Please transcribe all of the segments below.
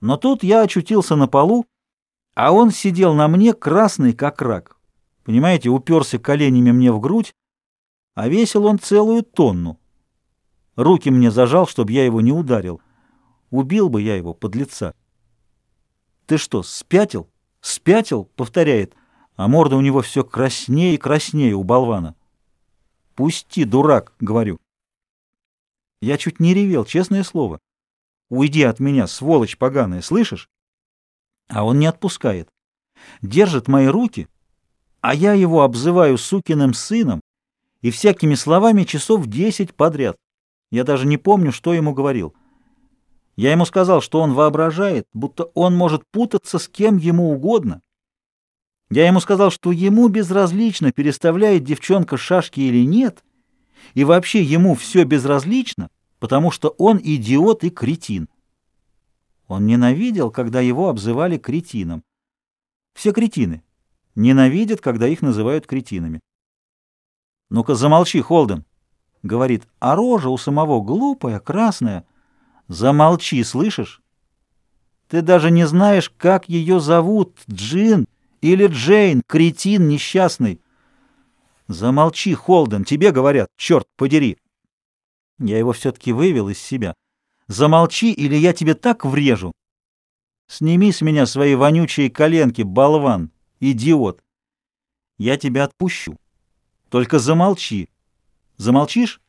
Но тут я очутился на полу, а он сидел на мне красный, как рак. Понимаете, уперся коленями мне в грудь, а весил он целую тонну. Руки мне зажал, чтобы я его не ударил. Убил бы я его под лица. «Ты что, спятил? Спятил?» — повторяет, а морда у него все краснее и краснее у болвана. «Пусти, дурак!» — говорю. Я чуть не ревел, честное слово. «Уйди от меня, сволочь поганая, слышишь?» А он не отпускает. Держит мои руки, а я его обзываю сукиным сыном и всякими словами часов десять подряд. Я даже не помню, что ему говорил. Я ему сказал, что он воображает, будто он может путаться с кем ему угодно. Я ему сказал, что ему безразлично, переставляет девчонка шашки или нет, и вообще ему все безразлично, потому что он идиот и кретин. Он ненавидел, когда его обзывали кретином. Все кретины ненавидят, когда их называют кретинами. «Ну-ка замолчи, Холден!» — говорит, а рожа у самого глупая, красная. «Замолчи, слышишь? Ты даже не знаешь, как ее зовут, Джин или Джейн, кретин несчастный!» «Замолчи, Холден, тебе говорят, черт подери!» Я его все-таки вывел из себя. Замолчи, или я тебе так врежу. Сними с меня свои вонючие коленки, болван, идиот. Я тебя отпущу. Только замолчи. Замолчишь?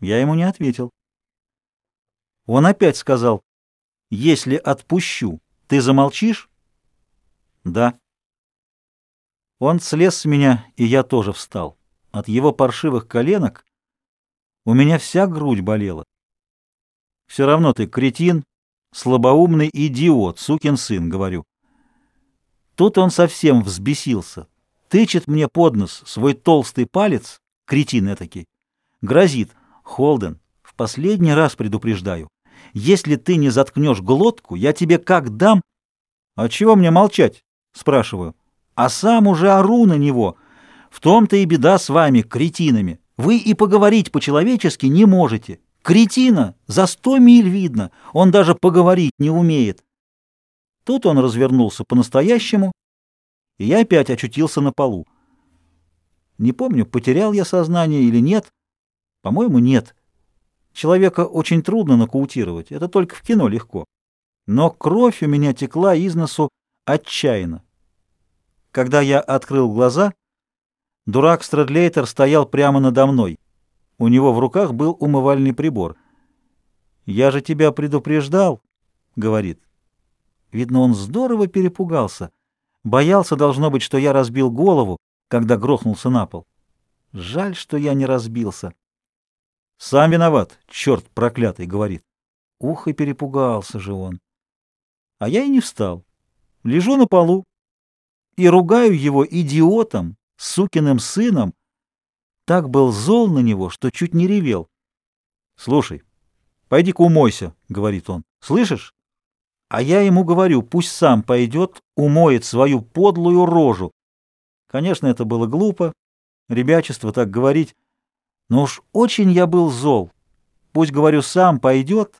Я ему не ответил. Он опять сказал, если отпущу, ты замолчишь? Да. Он слез с меня, и я тоже встал. От его паршивых коленок у меня вся грудь болела. Все равно ты кретин, слабоумный идиот, сукин сын, говорю. Тут он совсем взбесился, тычет мне под нос свой толстый палец, кретин этакий, грозит. Холден, в последний раз предупреждаю, если ты не заткнешь глотку, я тебе как дам... А чего мне молчать? Спрашиваю. А сам уже ору на него. В том-то и беда с вами, кретинами. Вы и поговорить по-человечески не можете. Кретина! За сто миль видно. Он даже поговорить не умеет. Тут он развернулся по-настоящему, и я опять очутился на полу. Не помню, потерял я сознание или нет. По-моему, нет. Человека очень трудно нокаутировать, это только в кино легко. Но кровь у меня текла из носу отчаянно. Когда я открыл глаза, Дурак Страдлейтер стоял прямо надо мной. У него в руках был умывальный прибор. «Я же тебя предупреждал», — говорит. Видно, он здорово перепугался. Боялся, должно быть, что я разбил голову, когда грохнулся на пол. Жаль, что я не разбился. «Сам виноват, черт проклятый», — говорит. Ух, и перепугался же он. А я и не встал. Лежу на полу и ругаю его идиотом, сукиным сыном, так был зол на него, что чуть не ревел. «Слушай, пойди-ка умойся», — говорит он. «Слышишь?» А я ему говорю, пусть сам пойдет, умоет свою подлую рожу. Конечно, это было глупо, ребячество так говорить, но уж очень я был зол. Пусть, говорю, сам пойдет,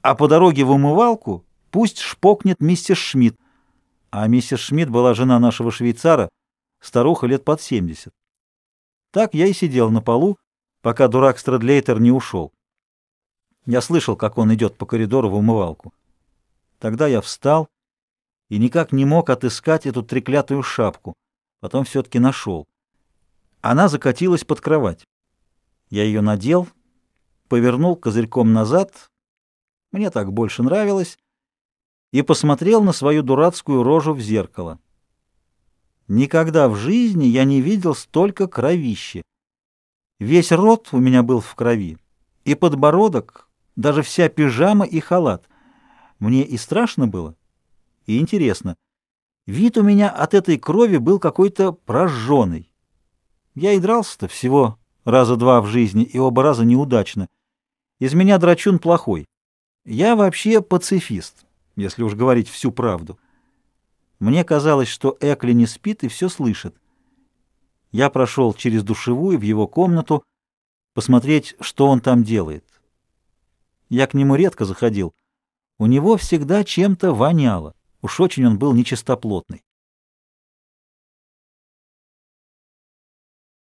а по дороге в умывалку пусть шпокнет миссис Шмидт. А миссис Шмидт была жена нашего швейцара, старуха лет под семьдесят. Так я и сидел на полу, пока дурак Страдлейтер не ушел. Я слышал, как он идет по коридору в умывалку. Тогда я встал и никак не мог отыскать эту треклятую шапку. Потом все-таки нашел. Она закатилась под кровать. Я ее надел, повернул козырьком назад, мне так больше нравилось, и посмотрел на свою дурацкую рожу в зеркало. Никогда в жизни я не видел столько кровищи. Весь рот у меня был в крови, и подбородок, даже вся пижама и халат. Мне и страшно было, и интересно. Вид у меня от этой крови был какой-то прожженный. Я и дрался-то всего раза два в жизни, и оба раза неудачно. Из меня драчун плохой. Я вообще пацифист, если уж говорить всю правду. Мне казалось, что Экли не спит и все слышит. Я прошел через душевую в его комнату, посмотреть, что он там делает. Я к нему редко заходил. У него всегда чем-то воняло. Уж очень он был нечистоплотный.